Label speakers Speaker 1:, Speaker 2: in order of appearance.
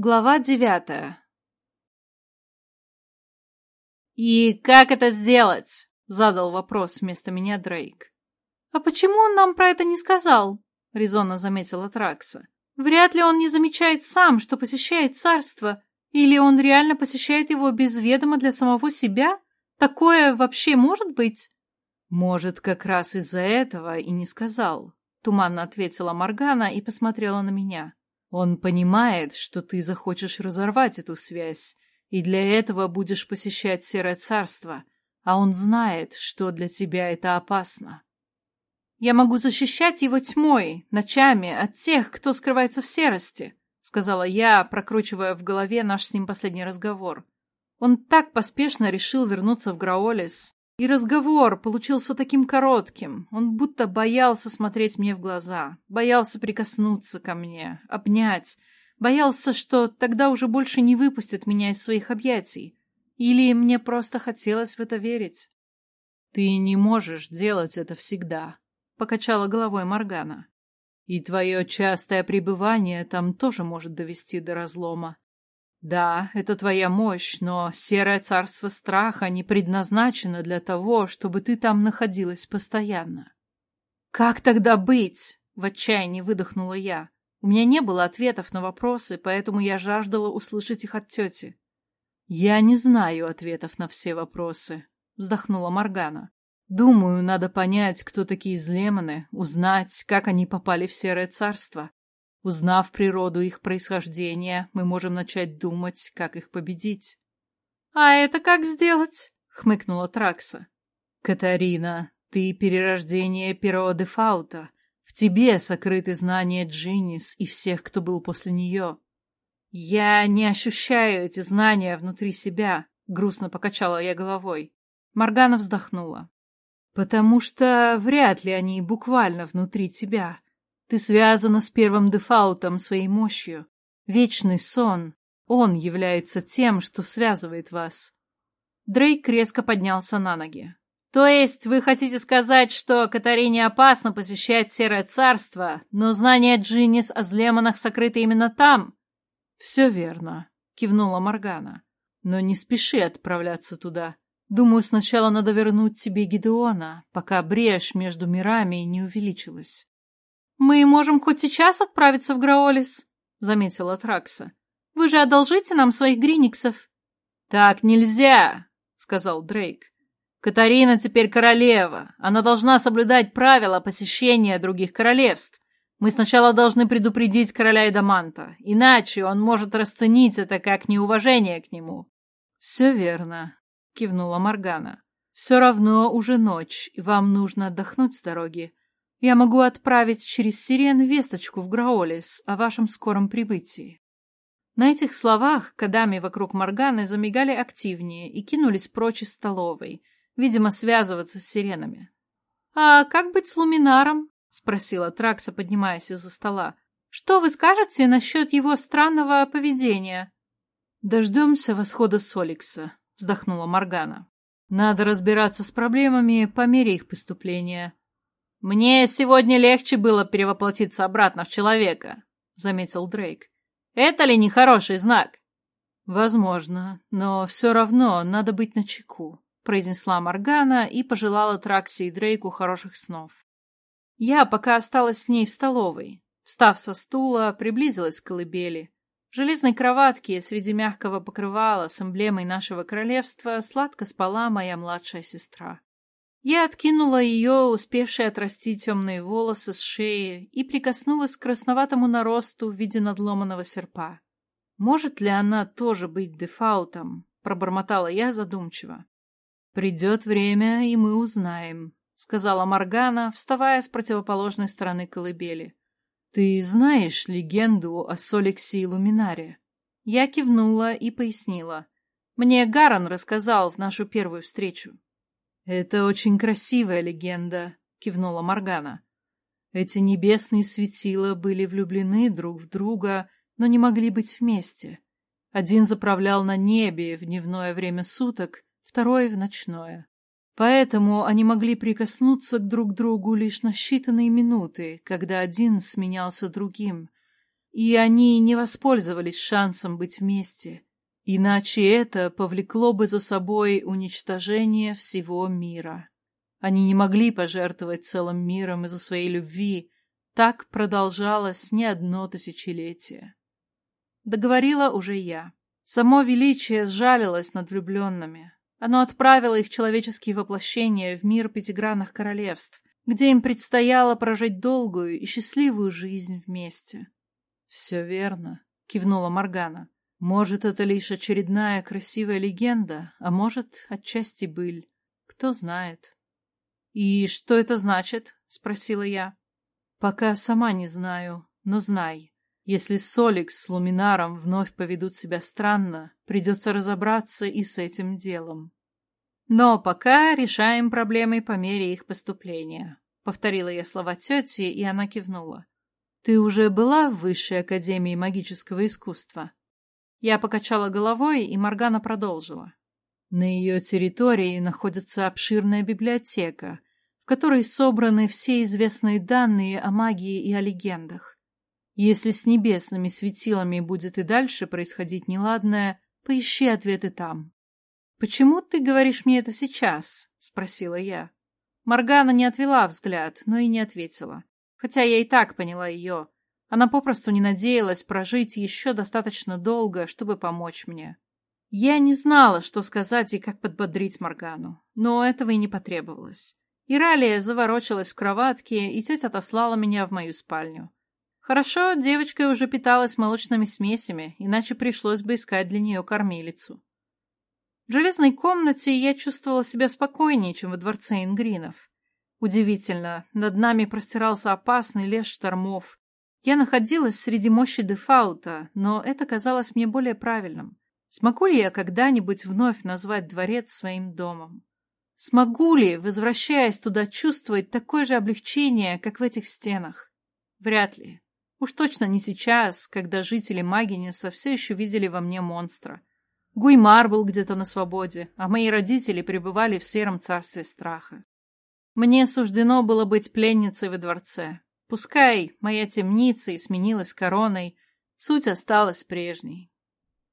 Speaker 1: Глава девятая «И как это сделать?» — задал вопрос вместо меня Дрейк. «А почему он нам про это не сказал?» — резонно заметила Тракса. «Вряд ли он не замечает сам, что посещает царство, или он реально посещает его без ведома для самого себя? Такое вообще может быть?» «Может, как раз из-за этого и не сказал», — туманно ответила Моргана и посмотрела на меня. Он понимает, что ты захочешь разорвать эту связь, и для этого будешь посещать Серое Царство, а он знает, что для тебя это опасно. «Я могу защищать его тьмой, ночами, от тех, кто скрывается в серости», — сказала я, прокручивая в голове наш с ним последний разговор. Он так поспешно решил вернуться в Граолис, и разговор получился таким коротким. Он будто боялся смотреть мне в глаза, боялся прикоснуться ко мне, обнять, боялся, что тогда уже больше не выпустит меня из своих объятий. Или мне просто хотелось в это верить. «Ты не можешь делать это всегда», — покачала головой Моргана. «И твое частое пребывание там тоже может довести до разлома. Да, это твоя мощь, но серое царство страха не предназначено для того, чтобы ты там находилась постоянно. Как тогда быть? В отчаянии выдохнула я. У меня не было ответов на вопросы, поэтому я жаждала услышать их от тети. Я не знаю ответов на все вопросы, вздохнула Моргана. Думаю, надо понять, кто такие злеманы, узнать, как они попали в серое царство. Узнав природу их происхождения, мы можем начать думать, как их победить. — А это как сделать? — хмыкнула Тракса. — Катарина, ты перерождение Перо де Фаута. В тебе сокрыты знания Джинис и всех, кто был после нее. — Я не ощущаю эти знания внутри себя, — грустно покачала я головой. Моргана вздохнула. — Потому что вряд ли они буквально внутри тебя. Ты связана с первым дефаутом своей мощью. Вечный сон. Он является тем, что связывает вас. Дрейк резко поднялся на ноги. То есть вы хотите сказать, что Катарине опасно посещать Серое Царство, но знания Джиннис о Злеманах сокрыты именно там? Все верно, кивнула Моргана. Но не спеши отправляться туда. Думаю, сначала надо вернуть тебе Гидеона, пока брешь между мирами не увеличилась. «Мы можем хоть сейчас отправиться в Граолис», — заметила Тракса. «Вы же одолжите нам своих гриниксов». «Так нельзя», — сказал Дрейк. «Катарина теперь королева. Она должна соблюдать правила посещения других королевств. Мы сначала должны предупредить короля Эдаманта, иначе он может расценить это как неуважение к нему». «Все верно», — кивнула Моргана. «Все равно уже ночь, и вам нужно отдохнуть с дороги. Я могу отправить через Сирен весточку в Граолис о вашем скором прибытии. На этих словах кадами вокруг Морганы замигали активнее и кинулись прочь из столовой, видимо, связываться с сиренами. — А как быть с Луминаром? — спросила Тракса, поднимаясь из-за стола. — Что вы скажете насчет его странного поведения? — Дождемся восхода Соликса, — вздохнула Моргана. — Надо разбираться с проблемами по мере их поступления. «Мне сегодня легче было перевоплотиться обратно в человека», — заметил Дрейк. «Это ли не хороший знак?» «Возможно, но все равно надо быть начеку», — произнесла Моргана и пожелала Тракси и Дрейку хороших снов. Я пока осталась с ней в столовой. Встав со стула, приблизилась к колыбели. В железной кроватке среди мягкого покрывала с эмблемой нашего королевства сладко спала моя младшая сестра. Я откинула ее, успевшие отрасти темные волосы с шеи, и прикоснулась к красноватому наросту в виде надломанного серпа. «Может ли она тоже быть дефаутом?» — пробормотала я задумчиво. «Придет время, и мы узнаем», — сказала Моргана, вставая с противоположной стороны колыбели. «Ты знаешь легенду о Соликсе и Луминаре?» Я кивнула и пояснила. «Мне Гарон рассказал в нашу первую встречу». «Это очень красивая легенда», — кивнула Моргана. «Эти небесные светила были влюблены друг в друга, но не могли быть вместе. Один заправлял на небе в дневное время суток, второй — в ночное. Поэтому они могли прикоснуться к друг другу лишь на считанные минуты, когда один сменялся другим. и они не воспользовались шансом быть вместе, иначе это повлекло бы за собой уничтожение всего мира. Они не могли пожертвовать целым миром из-за своей любви, так продолжалось не одно тысячелетие. Договорила уже я. Само величие сжалилось над влюбленными. Оно отправило их человеческие воплощения в мир пятигранных королевств, где им предстояло прожить долгую и счастливую жизнь вместе. «Все верно», — кивнула Моргана. «Может, это лишь очередная красивая легенда, а может, отчасти быль. Кто знает». «И что это значит?» — спросила я. «Пока сама не знаю, но знай. Если Соликс с Луминаром вновь поведут себя странно, придется разобраться и с этим делом». «Но пока решаем проблемы по мере их поступления», — повторила я слова тети, и она кивнула. Ты уже была в Высшей Академии Магического Искусства? Я покачала головой, и Моргана продолжила. На ее территории находится обширная библиотека, в которой собраны все известные данные о магии и о легендах. Если с небесными светилами будет и дальше происходить неладное, поищи ответы там. «Почему ты говоришь мне это сейчас?» — спросила я. Моргана не отвела взгляд, но и не ответила. Хотя я и так поняла ее. Она попросту не надеялась прожить еще достаточно долго, чтобы помочь мне. Я не знала, что сказать и как подбодрить Моргану, но этого и не потребовалось. Иралия заворочилась в кроватке, и тетя отослала меня в мою спальню. Хорошо, девочка уже питалась молочными смесями, иначе пришлось бы искать для нее кормилицу. В железной комнате я чувствовала себя спокойнее, чем во дворце Ингринов. Удивительно, над нами простирался опасный лес штормов. Я находилась среди мощи Дефаута, но это казалось мне более правильным. Смогу ли я когда-нибудь вновь назвать дворец своим домом? Смогу ли, возвращаясь туда, чувствовать такое же облегчение, как в этих стенах? Вряд ли. Уж точно не сейчас, когда жители Магинеса все еще видели во мне монстра. Гуймар был где-то на свободе, а мои родители пребывали в сером царстве страха. Мне суждено было быть пленницей во дворце. Пускай моя темница и сменилась короной, суть осталась прежней.